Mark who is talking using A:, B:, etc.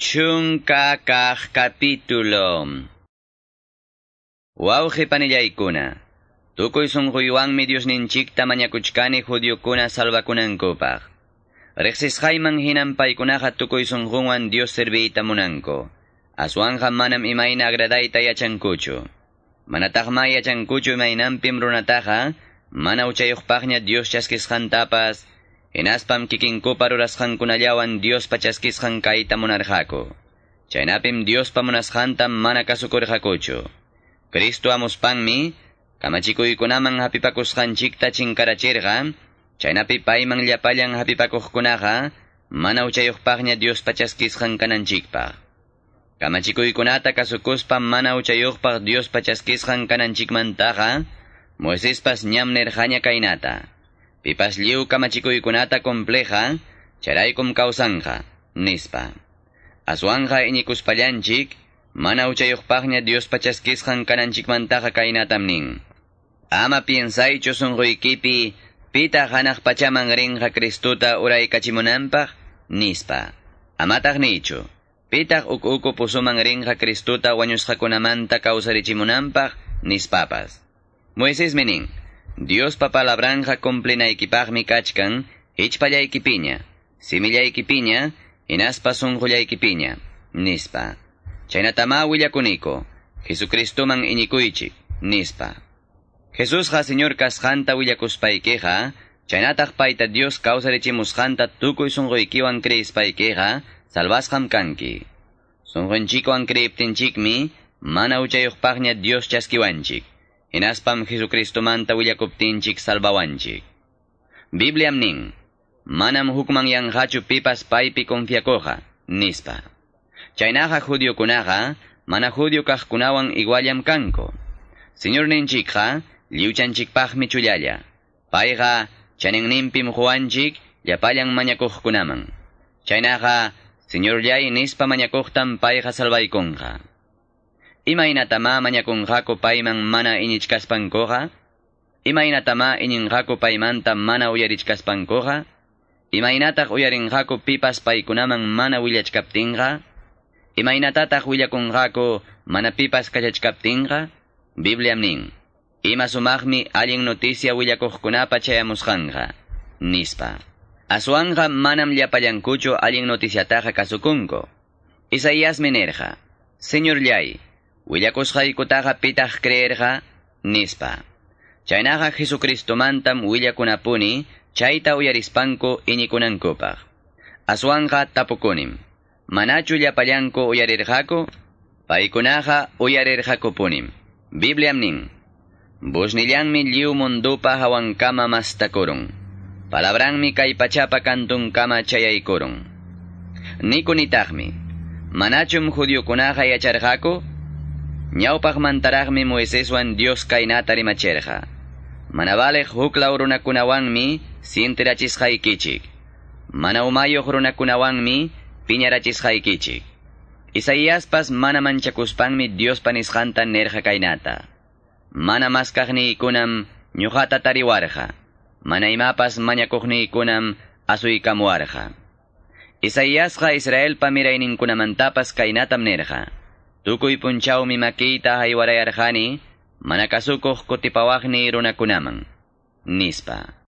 A: Chunka kah capítulo. Wauji panillaykuna. Tukuy sunquywanmi Dios ninchikta mañakuchkani judiokuna salvakunankupaq. Riqsisqayman hinan paykunaqa tukuy sunqunwan Dios servita munanko. Aswanja manam imayna agradayta yachankuchu. Manataqma yachankuchu imaynanpim runataqa, mana uchayuqpaqña Dios chaskisqantapas, Hinaspam kikinkupa rurasqankunallawan Dios pachaskisqan kayta munarqaku. Chaynapim Dios pamunasqantam mana kasukurqakuchu. Cristo amuspanmi, kamachikuykunaman hapipakusqanchikta chinkarachirqa, chaynapi payman llapallan hapipakuqkunaqa, mana uchayuqpaqña Dios pachaskisqan kananchikpaq. Kamachikuykunata kasukuspam mana uchayuqpaq Dios pachaskisqan kananchikmantaqa, Moisespas ñam nerqaña kaynata. Pipas liu kamachikuykunata compleja, charaykum kausanja, nispa. Aswanja inikuspallanchik, mana uchayuqpaqña Dios pachaskisqan kananchikmantaqa kaynatam nin. Ama piensaychu sunquykipi, pita hanaq pachaman rinqa Kristuta uraykachimunanpaq, nispa. Amataq nichu, pitaq uk-uku pusuman rinqa Kristuta wañusqakunamanta kawsarichimunanpaq, nispapas. Moisés menin, Dios papa la branja complina equipagmi kachkan, ichpalla equipiña, similla equipiña, inaspa sunjulla equipiña, nispa. Chaynatama willakuniko, Jesucristo man iñikuychik, nispa. Jesús ha señor kasjanta willakuspaikeja, chaynataj paita Dios kawsarichimushanta tukuy sunquykiwan kriyspaykeja, salvasham kanki. Sunqunchikuwan kriyiptinchikmi, mana uchayuqpaqña Dios chaskiwanchik. Inaspam Jesucristo manta willakuptinchik salbawanchik. Bibliam nin, manam hukman yanhachu pipas paypi konfiakoja, nispa. Chaynaja judio kunaja, mana judio kajkunawan igualyam kanko. Señor ninchikja, liuchanchikpajmi chullalla. Payga, chaningnimpim juanchik, yapallan mañakuhkunaman. Chaynaja, Señor llay nispa mañakuhtam payga salvaykunja. Imaynatama mañakunqaku payman mana inichkaspankuqa? Imaynatama ininqaku paymanta mana uyarichkaspankuqa? Imaynataq uyarinqaku pipas paykunaman mana willachkaptinqa? Imaynatataq willakunqaku mana pipas kachachkaptinqa? Bibliam nin, ima sumaqmi allin noticia willakuqkunapa chayamusqanqa, nispa. Aswanqa manam llapallankuchu allin noticiataqa kasukunko. Isaías menerja, Señor llay, willakusqaykutaqa pitaq creerqa, nispa. Chaynaqa Jesucristomantam willakunapuni, chayta uyarispanku iñikunankupaq. Aswanqa tapukunim, manachu llapallanku uyarirqaku? Paykunaqa uyarirqakupunim. Bibliam nin, Busnillanmi liu mundupa hawankama mastakurun. Palabranmi kay pachapa kantunkama chayaykurun. Nikunitaqmi, manachum judiokunaqa yacharqaku? Ñawpaq mantaraqmi Moiseswan Dios kaynata rimacherqa. Manabaleq huk law runakunawanmi sintirachisqaykichik. Mana umayuq runakunawanmi piñarachisqaykichik. Isaíaspas mana manchakuspanmi Dios panisqanta nerqa kaynata. Mana maskaqniykunam ñuqata tariwarqa. Mana imapas mañakuqniykunam asuykamuwarqa. Isaíasqa Israelpa mirayninkunamantapas kaynatam nerqa. Tukuy punchawmi makita haywarayarqani, mana kasukuq kutipawaqni runakunaman. Nispa.